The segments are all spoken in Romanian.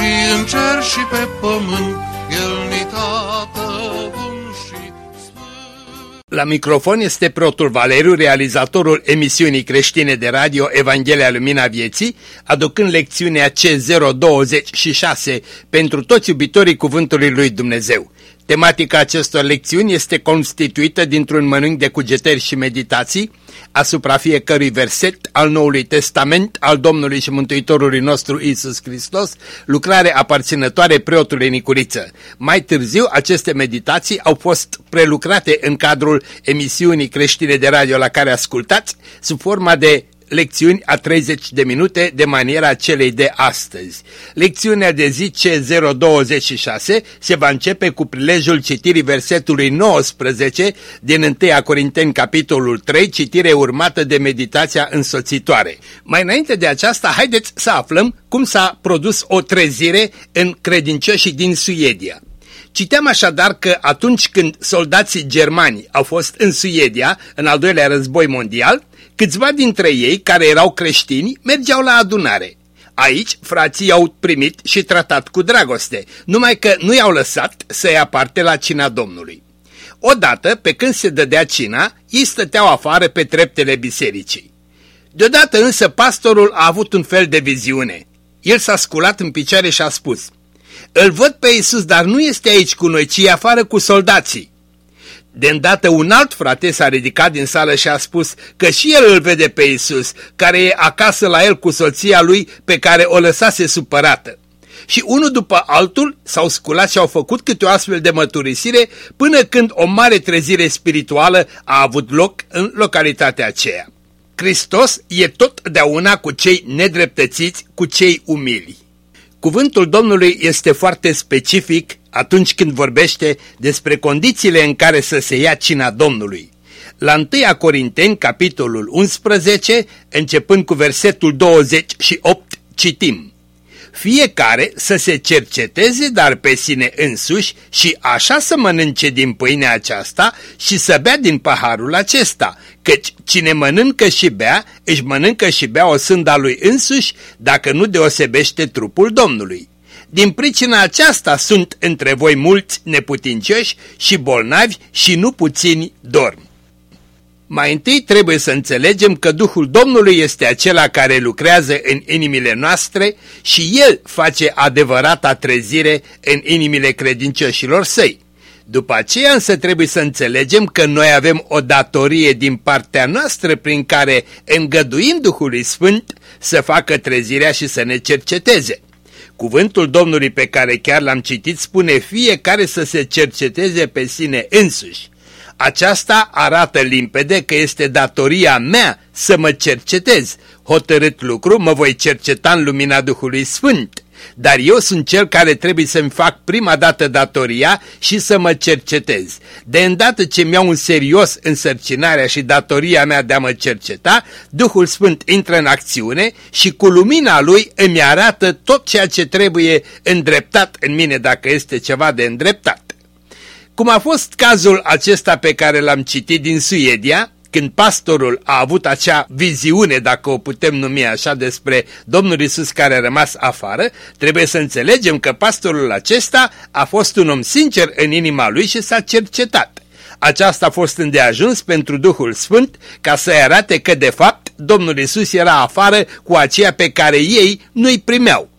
și în cer și pe pământ, El ni tată bun și sfânt. La microfon este preotul Valeriu, realizatorul emisiunii creștine de radio Evanghelia Lumina Vieții, aducând lecțiunea C026 pentru toți iubitorii Cuvântului Lui Dumnezeu. Tematica acestor lecțiuni este constituită dintr-un mănânc de cugetări și meditații asupra fiecărui verset al Noului Testament al Domnului și Mântuitorului nostru Isus Hristos, lucrare aparținătoare preotului Nicuriță. Mai târziu, aceste meditații au fost prelucrate în cadrul emisiunii creștine de radio la care ascultați, sub forma de lecțiuni a 30 de minute de maniera celei de astăzi. Lecțiunea de zi C026 se va începe cu prilejul citirii versetului 19 din 1 Corinteni capitolul 3, citire urmată de meditația însoțitoare. Mai înainte de aceasta, haideți să aflăm cum s-a produs o trezire în credincioșii din Suedia. Citeam așadar că atunci când soldații germani au fost în Suedia, în al doilea război mondial, câțiva dintre ei, care erau creștini, mergeau la adunare. Aici, frații au primit și tratat cu dragoste, numai că nu i-au lăsat să ia parte la cina Domnului. Odată, pe când se dădea cina, ei stăteau afară pe treptele bisericii. Deodată însă pastorul a avut un fel de viziune. El s-a sculat în picioare și a spus, Îl văd pe Iisus, dar nu este aici cu noi, ci e afară cu soldații. De îndată un alt frate s-a ridicat din sală și a spus că și el îl vede pe Isus, care e acasă la el cu soția lui pe care o lăsase supărată. Și unul după altul s-au sculat și au făcut câte o astfel de măturisire până când o mare trezire spirituală a avut loc în localitatea aceea. Hristos e totdeauna cu cei nedreptățiți, cu cei umili. Cuvântul Domnului este foarte specific atunci când vorbește despre condițiile în care să se ia cina Domnului. La 1 Corinteni, capitolul 11, începând cu versetul 28, citim fiecare să se cerceteze dar pe sine însuși și așa să mănânce din pâinea aceasta și să bea din paharul acesta, căci cine mănâncă și bea, își mănâncă și bea o sânda lui însuși, dacă nu deosebește trupul Domnului. Din pricina aceasta sunt între voi mulți neputincioși și bolnavi și nu puțini dorm. Mai întâi trebuie să înțelegem că Duhul Domnului este acela care lucrează în inimile noastre și El face adevărata trezire în inimile credincioșilor săi. După aceea însă trebuie să înțelegem că noi avem o datorie din partea noastră prin care îngăduim Duhului Sfânt să facă trezirea și să ne cerceteze. Cuvântul Domnului pe care chiar l-am citit spune fiecare să se cerceteze pe sine însuși. Aceasta arată limpede că este datoria mea să mă cercetez. Hotărât lucru, mă voi cerceta în lumina Duhului Sfânt. Dar eu sunt cel care trebuie să-mi fac prima dată datoria și să mă cercetez. De îndată ce mi-au în serios însărcinarea și datoria mea de a mă cerceta, Duhul Sfânt intră în acțiune și cu lumina Lui îmi arată tot ceea ce trebuie îndreptat în mine dacă este ceva de îndreptat. Cum a fost cazul acesta pe care l-am citit din Suedia, când pastorul a avut acea viziune, dacă o putem numi așa, despre Domnul Isus care a rămas afară, trebuie să înțelegem că pastorul acesta a fost un om sincer în inima lui și s-a cercetat. Aceasta a fost îndeajuns pentru Duhul Sfânt ca să arate că de fapt Domnul Isus era afară cu aceea pe care ei nu-i primeau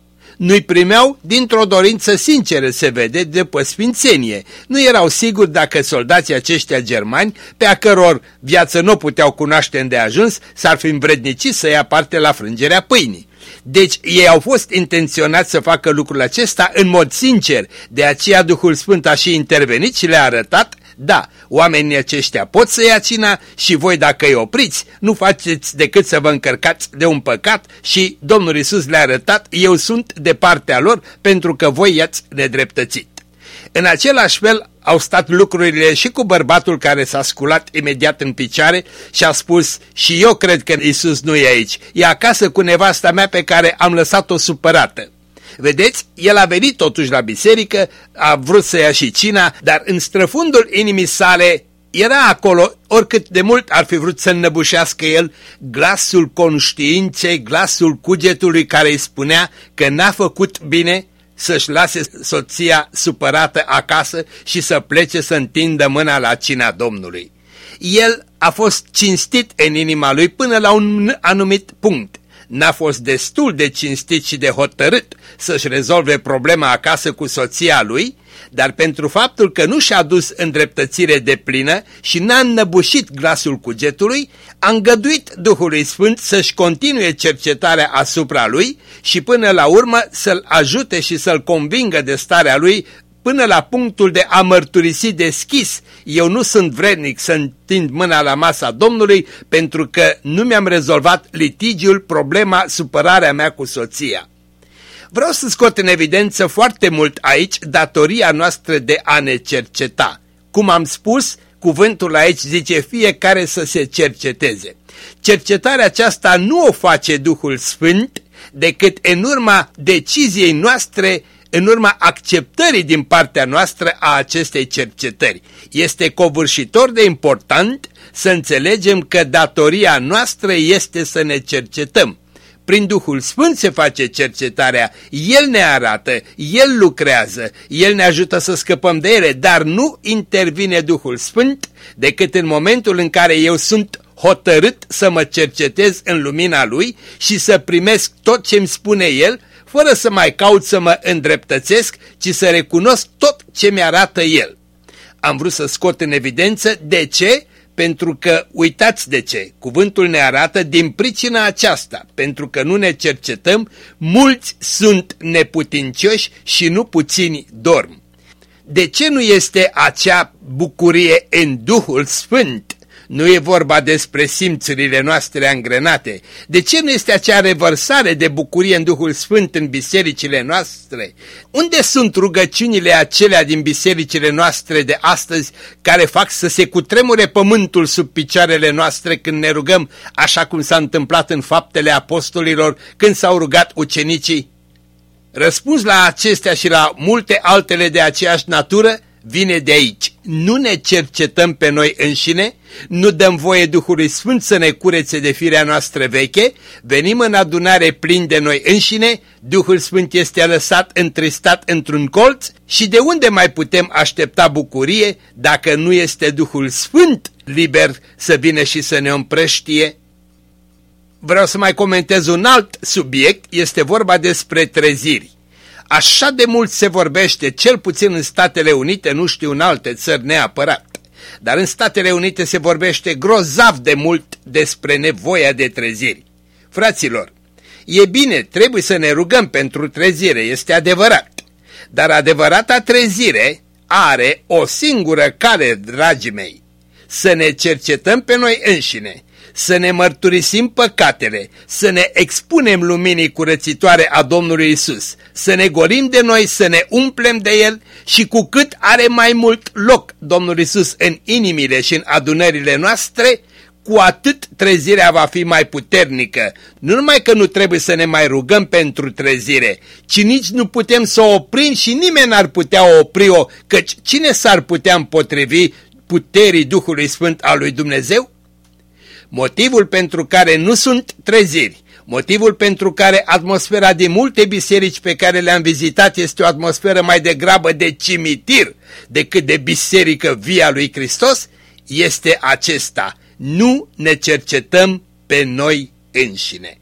nu-i primeau dintr-o dorință sinceră, se vede, de sfințenie. Nu erau siguri dacă soldații aceștia germani, pe a căror viață nu puteau cunoaște îndeajuns, s-ar fi învrednicit să ia parte la frângerea pâinii. Deci ei au fost intenționați să facă lucrul acesta în mod sincer, de aceea Duhul Sfânt a și intervenit și le-a arătat Da, oamenii aceștia pot să ia cina și voi dacă îi opriți, nu faceți decât să vă încărcați de un păcat și Domnul Isus le-a arătat, eu sunt de partea lor pentru că voi i-ați nedreptățit. În același fel au stat lucrurile și cu bărbatul care s-a sculat imediat în picioare și a spus și eu cred că Isus nu e aici, e acasă cu nevasta mea pe care am lăsat-o supărată. Vedeți, el a venit totuși la biserică, a vrut să ia și cina, dar în străfundul inimii sale era acolo, oricât de mult ar fi vrut să înnăbușească el, glasul conștiinței, glasul cugetului care îi spunea că n-a făcut bine să-și lase soția supărată acasă și să plece să întindă mâna la cina Domnului. El a fost cinstit în inima lui până la un anumit punct. N-a fost destul de cinstit și de hotărât să-și rezolve problema acasă cu soția lui, dar pentru faptul că nu și-a dus îndreptățire de plină și n-a înnăbușit glasul cugetului, a îngăduit Duhului Sfânt să-și continue cercetarea asupra lui și până la urmă să-l ajute și să-l convingă de starea lui până la punctul de a mărturisi deschis, eu nu sunt vrednic să întind mâna la masa Domnului pentru că nu mi-am rezolvat litigiul, problema, supărarea mea cu soția. Vreau să scot în evidență foarte mult aici datoria noastră de a ne cerceta. Cum am spus, cuvântul aici zice fiecare să se cerceteze. Cercetarea aceasta nu o face Duhul Sfânt decât în urma deciziei noastre în urma acceptării din partea noastră a acestei cercetări. Este covârșitor de important să înțelegem că datoria noastră este să ne cercetăm. Prin Duhul Sfânt se face cercetarea, El ne arată, El lucrează, El ne ajută să scăpăm de ele, dar nu intervine Duhul Sfânt decât în momentul în care eu sunt hotărât să mă cercetez în lumina Lui și să primesc tot ce îmi spune El, fără să mai caut să mă îndreptățesc, ci să recunosc tot ce mi-arată El. Am vrut să scot în evidență de ce pentru că, uitați de ce, cuvântul ne arată din pricina aceasta, pentru că nu ne cercetăm, mulți sunt neputincioși și nu puțini dorm. De ce nu este acea bucurie în Duhul Sfânt nu e vorba despre simțurile noastre angrenate. De ce nu este acea revărsare de bucurie în Duhul Sfânt în bisericile noastre? Unde sunt rugăciunile acelea din bisericile noastre de astăzi care fac să se cutremure pământul sub picioarele noastre când ne rugăm, așa cum s-a întâmplat în faptele apostolilor când s-au rugat ucenicii? Răspuns la acestea și la multe altele de aceeași natură, vine de aici. Nu ne cercetăm pe noi înșine, nu dăm voie Duhului Sfânt să ne curețe de firea noastră veche, venim în adunare plin de noi înșine, Duhul Sfânt este lăsat întristat într-un colț și de unde mai putem aștepta bucurie dacă nu este Duhul Sfânt liber să vină și să ne împrăștie? Vreau să mai comentez un alt subiect, este vorba despre treziri. Așa de mult se vorbește, cel puțin în Statele Unite, nu știu în alte țări neapărat, dar în Statele Unite se vorbește grozav de mult despre nevoia de treziri. Fraților, e bine, trebuie să ne rugăm pentru trezire, este adevărat, dar adevărata trezire are o singură cale, dragii mei, să ne cercetăm pe noi înșine, să ne mărturisim păcatele, să ne expunem luminii curățitoare a Domnului Isus, să ne golim de noi, să ne umplem de El și cu cât are mai mult loc Domnul Isus în inimile și în adunările noastre, cu atât trezirea va fi mai puternică. Nu numai că nu trebuie să ne mai rugăm pentru trezire, ci nici nu putem să o oprim și nimeni n-ar putea opri-o, căci cine s-ar putea împotrivi puterii Duhului Sfânt al lui Dumnezeu? Motivul pentru care nu sunt treziri, motivul pentru care atmosfera din multe biserici pe care le-am vizitat este o atmosferă mai degrabă de cimitir decât de biserică via lui Hristos, este acesta. Nu ne cercetăm pe noi înșine.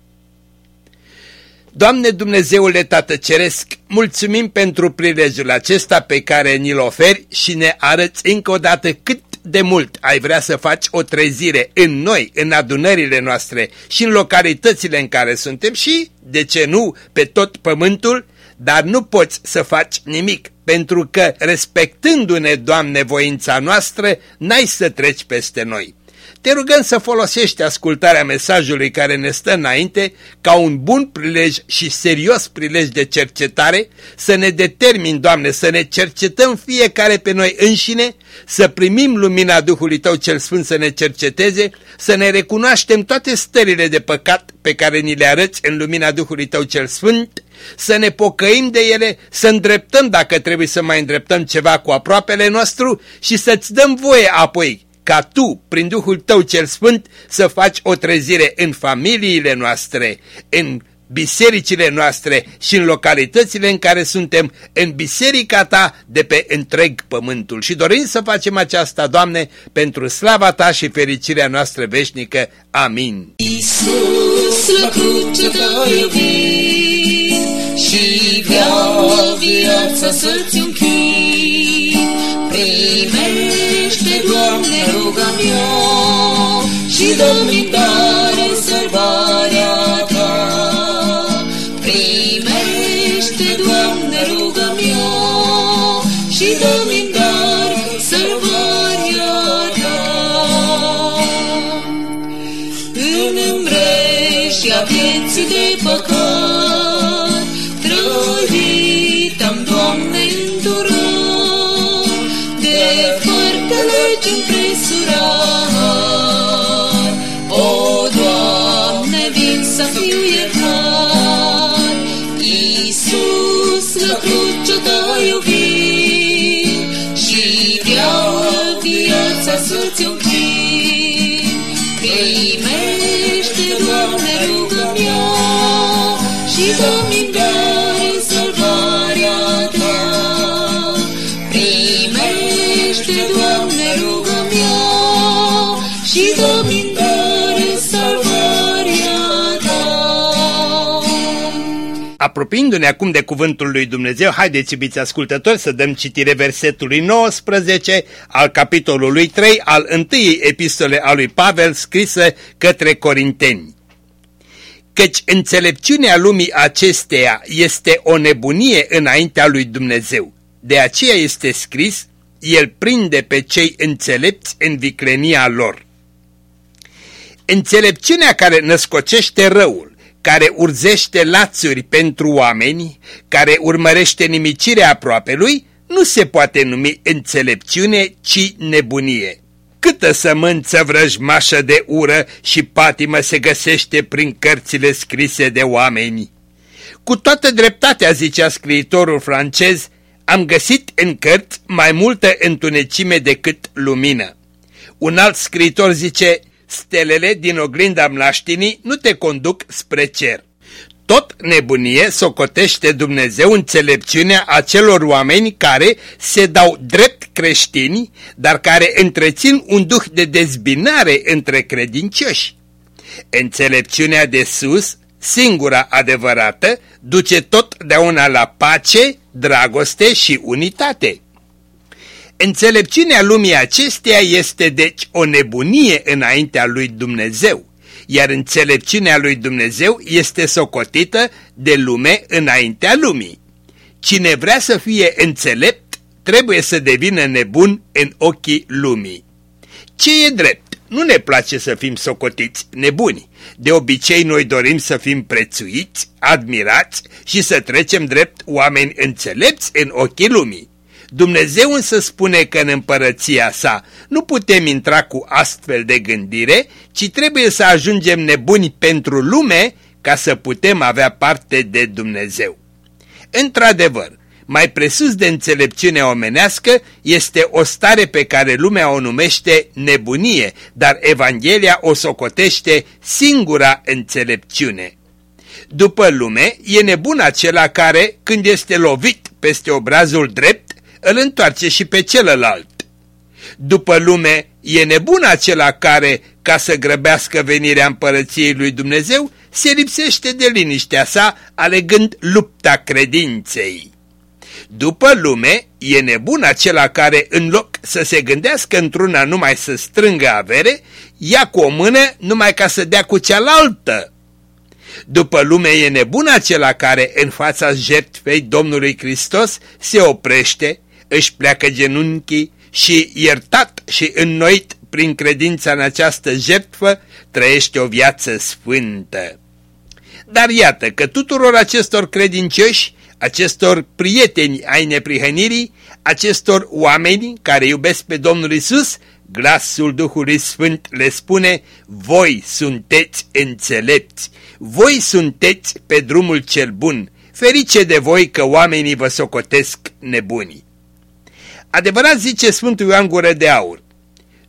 Doamne Dumnezeule Tată Ceresc, mulțumim pentru prilejul acesta pe care ni-l oferi și ne arăți încă o dată cât de mult ai vrea să faci o trezire în noi, în adunările noastre și în localitățile în care suntem și, de ce nu, pe tot pământul, dar nu poți să faci nimic, pentru că, respectându-ne, Doamne, voința noastră, n-ai să treci peste noi. Te rugăm să folosești ascultarea mesajului care ne stă înainte ca un bun prilej și serios prilej de cercetare, să ne determin, Doamne, să ne cercetăm fiecare pe noi înșine, să primim lumina Duhului Tău cel Sfânt să ne cerceteze, să ne recunoaștem toate stările de păcat pe care ni le arăți în lumina Duhului Tău cel Sfânt, să ne pocăim de ele, să îndreptăm dacă trebuie să mai îndreptăm ceva cu aproapele nostru și să-ți dăm voie apoi ca tu, prin Duhul tău cel Sfânt, să faci o trezire în familiile noastre, în bisericile noastre și în localitățile în care suntem, în biserica ta de pe întreg pământul. Și dorim să facem aceasta, Doamne, pentru slava ta și fericirea noastră veșnică. Amin. Iisus, la cruce te iubit și vreau viața să-ți închid. Primește, Doamne, ruga mea și și dă-mi dare salvarea Ta. Apropiindu-ne acum de cuvântul lui Dumnezeu, haideți, iubiți ascultători, să dăm citire versetului 19 al capitolului 3 al întâiei epistole a lui Pavel scrisă către Corinteni. Căci înțelepciunea lumii acesteia este o nebunie înaintea lui Dumnezeu. De aceea este scris, el prinde pe cei înțelepți în viclenia lor. Înțelepciunea care născocește răul, care urzește lațuri pentru oameni, care urmărește nimicirea aproapelui, nu se poate numi înțelepciune, ci nebunie. Câtă sămânță vrăjmașă de ură și patimă se găsește prin cărțile scrise de oameni. Cu toată dreptatea, zicea scriitorul francez, am găsit în cărți mai multă întunecime decât lumină. Un alt scriitor zice, stelele din oglinda mlaștinii nu te conduc spre cer. Tot nebunie socotește Dumnezeu înțelepciunea acelor oameni care se dau drept creștini, dar care întrețin un duh de dezbinare între credincioși. Înțelepciunea de sus, singura adevărată, duce totdeauna la pace, dragoste și unitate. Înțelepciunea lumii acesteia este deci o nebunie înaintea lui Dumnezeu, iar înțelepciunea lui Dumnezeu este socotită de lume înaintea lumii. Cine vrea să fie înțelept, trebuie să devină nebun în ochii lumii. Ce e drept? Nu ne place să fim socotiți nebuni. De obicei noi dorim să fim prețuiți, admirați și să trecem drept oameni înțelepți în ochii lumii. Dumnezeu însă spune că în împărăția sa nu putem intra cu astfel de gândire, ci trebuie să ajungem nebuni pentru lume ca să putem avea parte de Dumnezeu. Într-adevăr, mai presus de înțelepciunea omenească este o stare pe care lumea o numește nebunie, dar Evanghelia o socotește singura înțelepciune. După lume, e nebun acela care, când este lovit peste obrazul drept, îl întoarce și pe celălalt. După lume, e nebun acela care, ca să grăbească venirea împărăției lui Dumnezeu, se lipsește de liniștea sa, alegând lupta credinței. După lume, e nebun acela care, în loc să se gândească într-una numai să strângă avere, ia cu o mână numai ca să dea cu cealaltă. După lume e nebun acela care în fața jertfei Domnului Hristos se oprește, își pleacă genunchii și iertat și înnoit prin credința în această jertfă trăiește o viață sfântă. Dar iată că tuturor acestor credincioși, acestor prieteni ai neprihănirii, acestor oameni care iubesc pe Domnul Isus, glasul Duhului Sfânt le spune, voi sunteți înțelepți, voi sunteți pe drumul cel bun, ferice de voi că oamenii vă socotesc nebunii. Adevărat zice Sfântul Ioan Gură de Aur,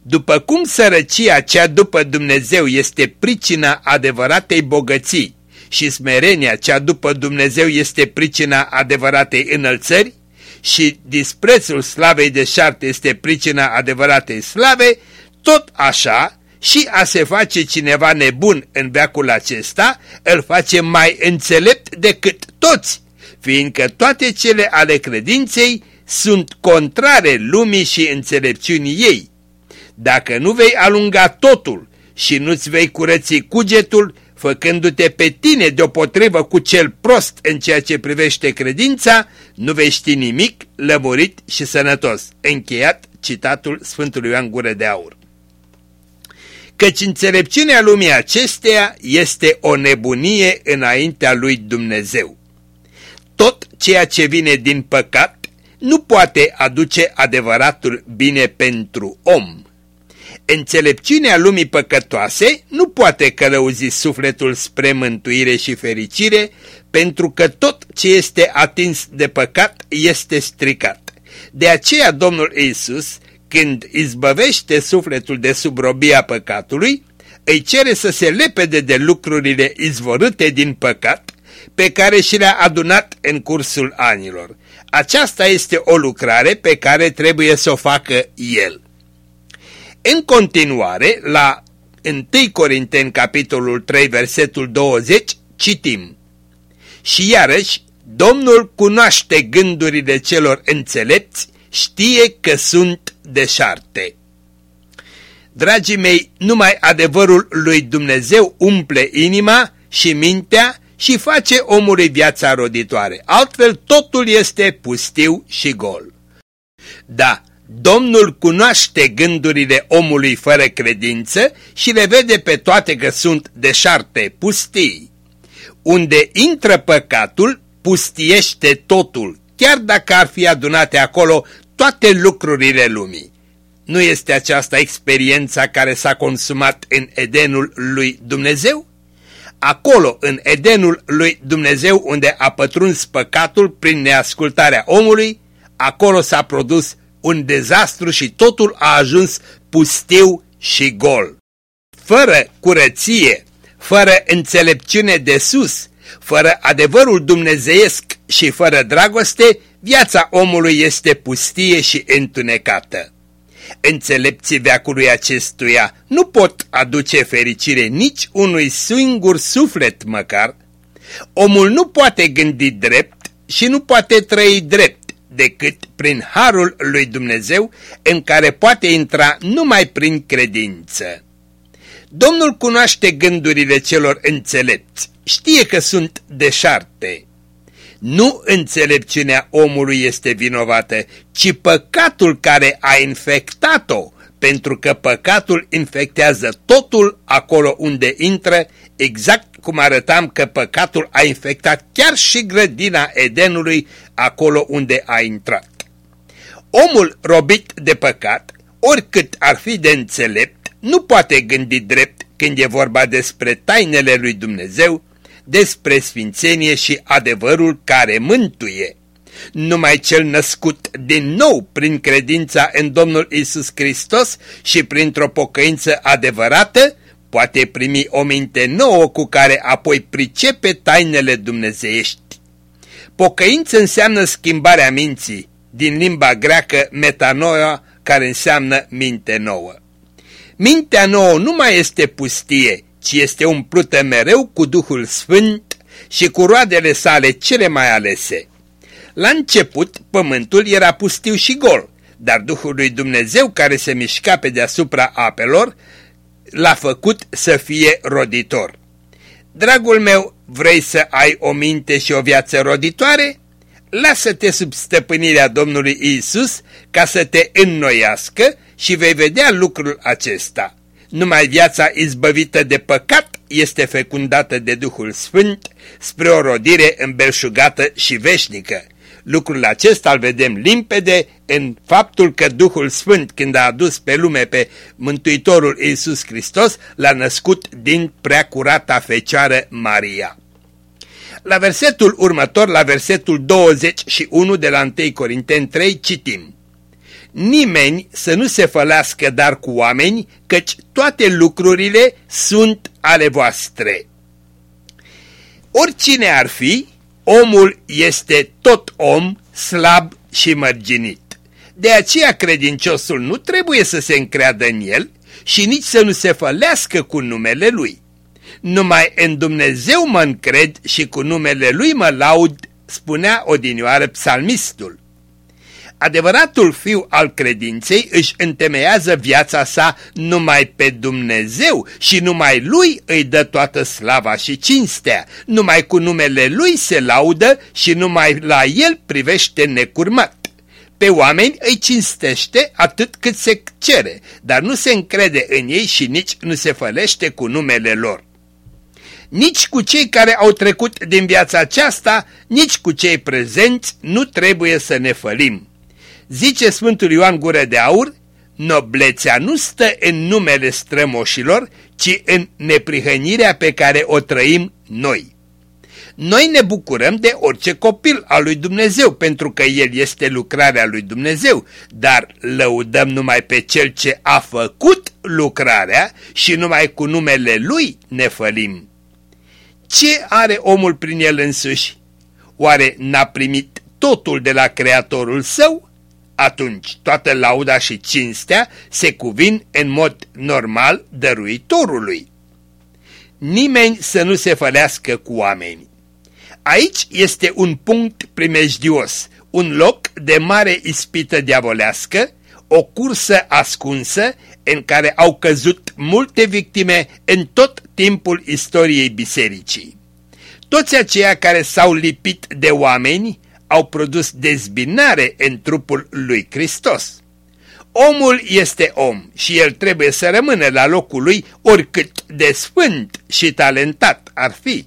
după cum sărăcia cea după Dumnezeu este pricina adevăratei bogății și smerenia cea după Dumnezeu este pricina adevăratei înălțări și disprețul slavei de șarte este pricina adevăratei slave, tot așa și a se face cineva nebun în veacul acesta îl face mai înțelept decât toți, fiindcă toate cele ale credinței sunt contrare lumii și înțelepciunii ei. Dacă nu vei alunga totul și nu-ți vei curăți cugetul, făcându-te pe tine deopotrivă cu cel prost în ceea ce privește credința, nu vei ști nimic, lămurit și sănătos. Încheiat citatul Sfântului Ioan Gură de Aur. Căci înțelepciunea lumii acesteia este o nebunie înaintea lui Dumnezeu. Tot ceea ce vine din păcat nu poate aduce adevăratul bine pentru om. Înțelepciunea lumii păcătoase nu poate călăuzi sufletul spre mântuire și fericire, pentru că tot ce este atins de păcat este stricat. De aceea Domnul Isus, când izbăvește sufletul de subrobia păcatului, îi cere să se lepede de lucrurile izvorâte din păcat, pe care și le-a adunat în cursul anilor. Aceasta este o lucrare pe care trebuie să o facă el. În continuare, la 1 Corinteni, capitolul 3, versetul 20, citim Și iarăși, Domnul cunoaște gândurile celor înțelepți, știe că sunt deșarte. Dragii mei, numai adevărul lui Dumnezeu umple inima și mintea și face omului viața roditoare. Altfel totul este pustiu și gol. Da, Domnul cunoaște gândurile omului fără credință și le vede pe toate că sunt deșarte, pustii. Unde intră păcatul, pustiește totul, chiar dacă ar fi adunate acolo toate lucrurile lumii. Nu este aceasta experiența care s-a consumat în Edenul lui Dumnezeu? Acolo, în Edenul lui Dumnezeu, unde a pătruns păcatul prin neascultarea omului, acolo s-a produs un dezastru și totul a ajuns pustiu și gol. Fără curăție, fără înțelepciune de sus, fără adevărul dumnezeiesc și fără dragoste, viața omului este pustie și întunecată. Înțelepții veacului acestuia nu pot aduce fericire nici unui singur suflet măcar. Omul nu poate gândi drept și nu poate trăi drept decât prin harul lui Dumnezeu în care poate intra numai prin credință. Domnul cunoaște gândurile celor înțelepți, știe că sunt deșarte. Nu înțelepciunea omului este vinovată, ci păcatul care a infectat-o, pentru că păcatul infectează totul acolo unde intră, exact cum arătam că păcatul a infectat chiar și grădina Edenului acolo unde a intrat. Omul robit de păcat, oricât ar fi de înțelept, nu poate gândi drept când e vorba despre tainele lui Dumnezeu, despre sfințenie și adevărul care mântuie. Numai cel născut din nou prin credința în Domnul Isus Hristos și printr-o pocăință adevărată poate primi o minte nouă cu care apoi pricepe tainele dumnezeiești. Pocăință înseamnă schimbarea minții, din limba greacă metanoia, care înseamnă minte nouă. Mintea nouă nu mai este pustie, ci este umplută mereu cu Duhul Sfânt și cu roadele sale cele mai alese. La început, pământul era pustiu și gol, dar Duhul lui Dumnezeu care se mișca pe deasupra apelor l-a făcut să fie roditor. Dragul meu, vrei să ai o minte și o viață roditoare? Lasă-te sub stăpânirea Domnului Isus ca să te înnoiască și vei vedea lucrul acesta. Numai viața izbăvită de păcat este fecundată de Duhul Sfânt spre o rodire îmbelșugată și veșnică. Lucrul acesta îl vedem limpede în faptul că Duhul Sfânt, când a adus pe lume pe Mântuitorul Iisus Hristos, l-a născut din preacurata Fecioară Maria. La versetul următor, la versetul 21 de la 1 Corinteni 3, citim Nimeni să nu se fălească dar cu oameni, căci toate lucrurile sunt ale voastre. Oricine ar fi, omul este tot om, slab și mărginit. De aceea credinciosul nu trebuie să se încreadă în el și nici să nu se fălească cu numele lui. Numai în Dumnezeu mă încred și cu numele lui mă laud, spunea odinioară psalmistul. Adevăratul fiu al credinței își întemeiază viața sa numai pe Dumnezeu și numai lui îi dă toată slava și cinstea, numai cu numele lui se laudă și numai la el privește necurmat. Pe oameni îi cinstește atât cât se cere, dar nu se încrede în ei și nici nu se fălește cu numele lor. Nici cu cei care au trecut din viața aceasta, nici cu cei prezenți nu trebuie să ne fălim. Zice Sfântul Ioan Gură de Aur, noblețea nu stă în numele strămoșilor, ci în neprihănirea pe care o trăim noi. Noi ne bucurăm de orice copil al lui Dumnezeu, pentru că el este lucrarea lui Dumnezeu, dar lăudăm numai pe cel ce a făcut lucrarea și numai cu numele lui ne fălim. Ce are omul prin el însuși? Oare n-a primit totul de la Creatorul său? Atunci toată lauda și cinstea se cuvin în mod normal dăruitorului. Nimeni să nu se fălească cu oameni. Aici este un punct primejdios, un loc de mare ispită diavolească, o cursă ascunsă în care au căzut multe victime în tot timpul istoriei bisericii. Toți aceia care s-au lipit de oameni au produs dezbinare în trupul lui Hristos. Omul este om și el trebuie să rămână la locul lui oricât de sfânt și talentat ar fi.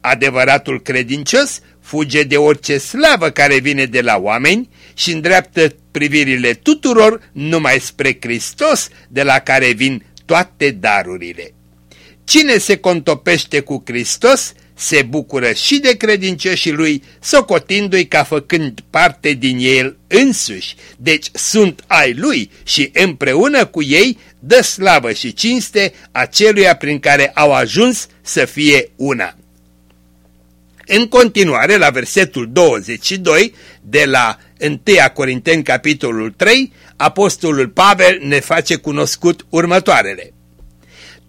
Adevăratul credincios fuge de orice slavă care vine de la oameni și îndreaptă privirile tuturor numai spre Hristos de la care vin toate darurile. Cine se contopește cu Hristos se bucură și de credincioșii lui, socotindu-i ca făcând parte din el însuși, deci sunt ai lui și împreună cu ei dă slavă și cinste aceluia prin care au ajuns să fie una. În continuare, la versetul 22 de la 1 Corinteni capitolul 3, apostolul Pavel ne face cunoscut următoarele.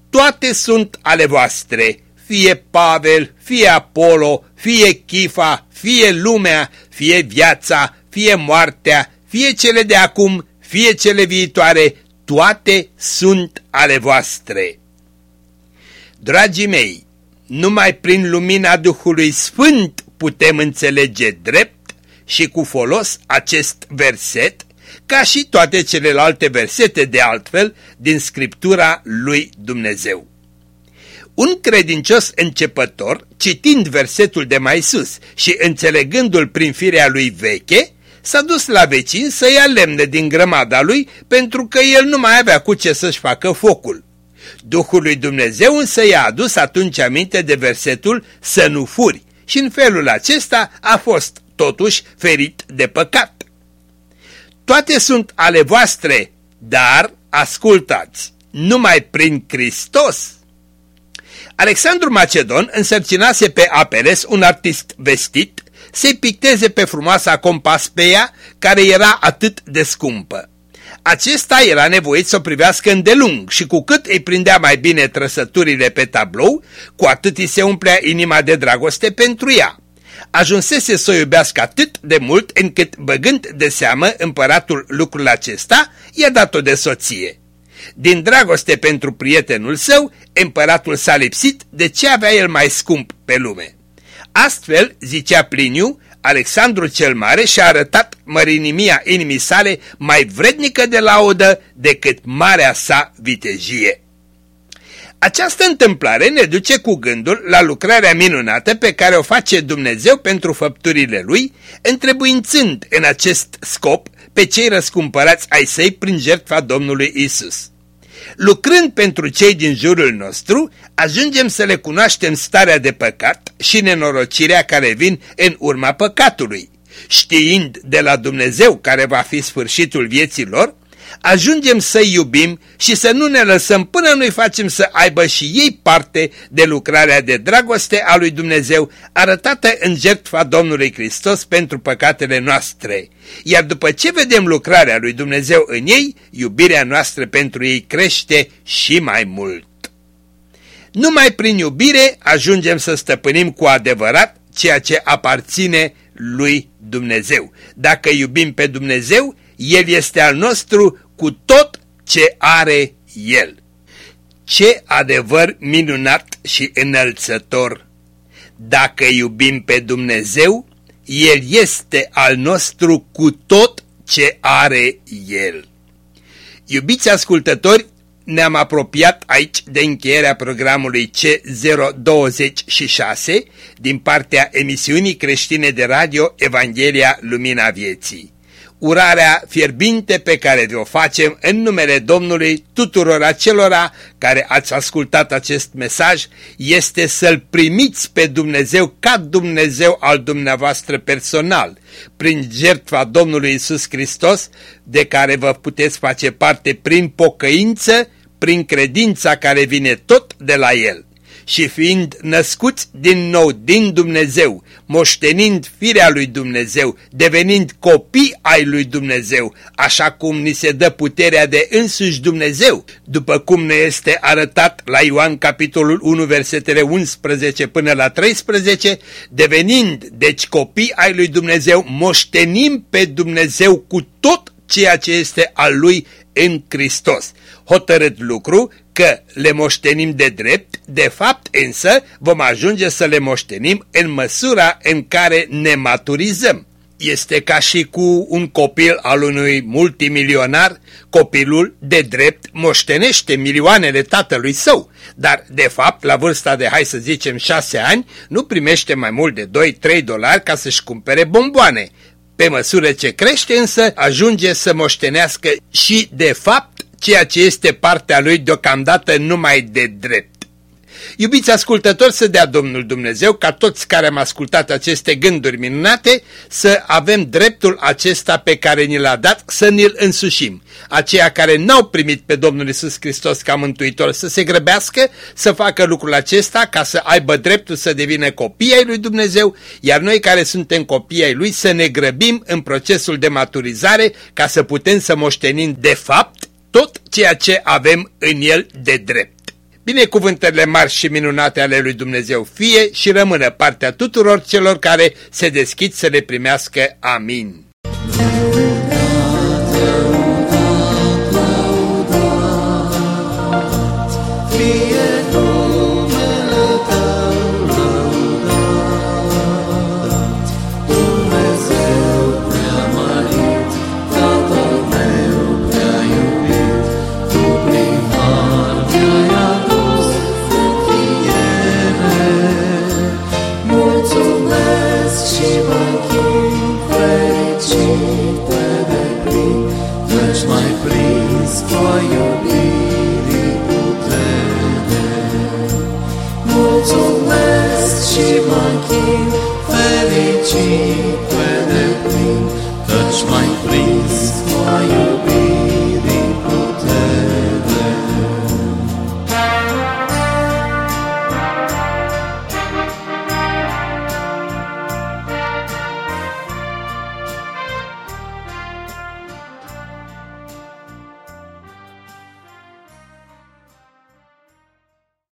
Toate sunt ale voastre, fie Pavel, fie Apollo, fie Chifa, fie lumea, fie viața, fie moartea, fie cele de acum, fie cele viitoare, toate sunt ale voastre. Dragii mei, numai prin lumina Duhului Sfânt putem înțelege drept și cu folos acest verset, ca și toate celelalte versete de altfel din Scriptura lui Dumnezeu. Un credincios începător, citind versetul de mai sus și înțelegându-l prin firea lui veche, s-a dus la vecin să ia lemne din grămada lui pentru că el nu mai avea cu ce să-și facă focul. Duhul lui Dumnezeu însă i-a adus atunci aminte de versetul să nu furi și în felul acesta a fost totuși ferit de păcat. Toate sunt ale voastre, dar ascultați, numai prin Hristos Alexandru Macedon însărcinase pe Apeles, un artist vestit, să-i picteze pe frumoasa compaspeia care era atât de scumpă. Acesta era nevoit să o privească îndelung și cu cât îi prindea mai bine trăsăturile pe tablou, cu atât îi se umplea inima de dragoste pentru ea. Ajunsese să o iubească atât de mult încât, băgând de seamă împăratul lucrul acesta, i-a dat-o de soție. Din dragoste pentru prietenul său, împăratul s-a lipsit de ce avea el mai scump pe lume. Astfel, zicea Pliniu, Alexandru cel Mare și-a arătat mărinimia inimii sale mai vrednică de laudă decât marea sa vitejie. Această întâmplare ne duce cu gândul la lucrarea minunată pe care o face Dumnezeu pentru făpturile Lui, întrebuințând în acest scop pe cei răscumpărați ai săi prin jertfa Domnului Isus. Lucrând pentru cei din jurul nostru, ajungem să le cunoaștem starea de păcat și nenorocirea care vin în urma păcatului. Știind de la Dumnezeu care va fi sfârșitul vieții lor, ajungem să iubim și să nu ne lăsăm până nu-i facem să aibă și ei parte de lucrarea de dragoste a lui Dumnezeu arătată în jertfa Domnului Hristos pentru păcatele noastre. Iar după ce vedem lucrarea lui Dumnezeu în ei, iubirea noastră pentru ei crește și mai mult. Numai prin iubire ajungem să stăpânim cu adevărat ceea ce aparține lui Dumnezeu. Dacă iubim pe Dumnezeu, El este al nostru cu tot ce are El. Ce adevăr minunat și înălțător! Dacă iubim pe Dumnezeu, El este al nostru cu tot ce are El. Iubiți ascultători, ne-am apropiat aici de încheierea programului C026 din partea emisiunii creștine de radio Evanghelia Lumina Vieții urarea fierbinte pe care vi-o facem în numele Domnului tuturor acelora care ați ascultat acest mesaj. Este să-L primiți pe Dumnezeu ca Dumnezeu al dumneavoastră personal, prin jertfa Domnului Isus Hristos, de care vă puteți face parte prin pocăință, prin credința care vine tot de la El și fiind născuți din nou din Dumnezeu, moștenind firea lui Dumnezeu, devenind copii ai lui Dumnezeu, așa cum ni se dă puterea de însuși Dumnezeu, după cum ne este arătat la Ioan capitolul 1 versetele 11 până la 13, devenind deci copii ai lui Dumnezeu, moștenim pe Dumnezeu cu tot ceea ce este al lui în Hristos. Hotărât lucru că le moștenim de drept, de fapt însă vom ajunge să le moștenim în măsura în care ne maturizăm. Este ca și cu un copil al unui multimilionar, copilul de drept moștenește milioanele tatălui său, dar de fapt la vârsta de, hai să zicem, șase ani, nu primește mai mult de 2-3 dolari ca să-și cumpere bomboane. Pe măsură ce crește însă, ajunge să moștenească și de fapt ceea ce este partea lui deocamdată numai de drept. Iubiți ascultători, să dea Domnul Dumnezeu ca toți care am ascultat aceste gânduri minunate să avem dreptul acesta pe care ni l-a dat să ni-l însușim. Aceia care n-au primit pe Domnul Isus Hristos ca mântuitor să se grăbească să facă lucrul acesta ca să aibă dreptul să devină copii ai lui Dumnezeu, iar noi care suntem copii ai lui să ne grăbim în procesul de maturizare ca să putem să moștenim de fapt tot ceea ce avem în el de drept. Binecuvântările mari și minunate ale lui Dumnezeu fie și rămână partea tuturor celor care se deschid să le primească. Amin. Fie